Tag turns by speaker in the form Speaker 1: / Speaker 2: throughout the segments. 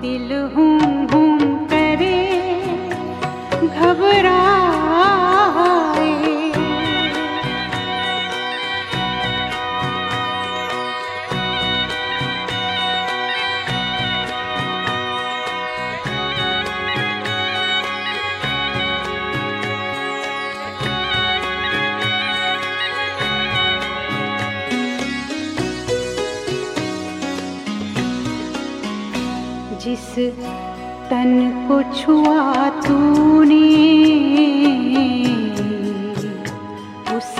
Speaker 1: दिल हूं हूं करे घबरा जिस तन को छुआ तूने, उस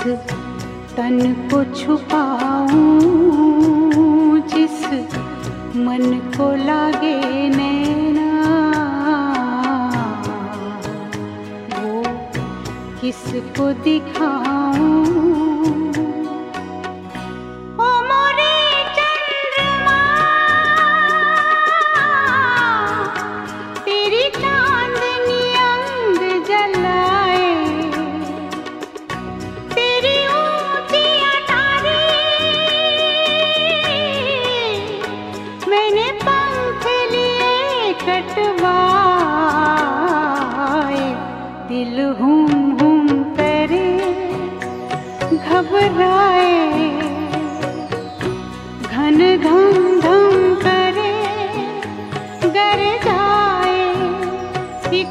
Speaker 1: तन को छुपाऊं जिस मन को लागे नैना। वो किसको दिखाऊँ घबराए घन गम गम करे गर जाए सि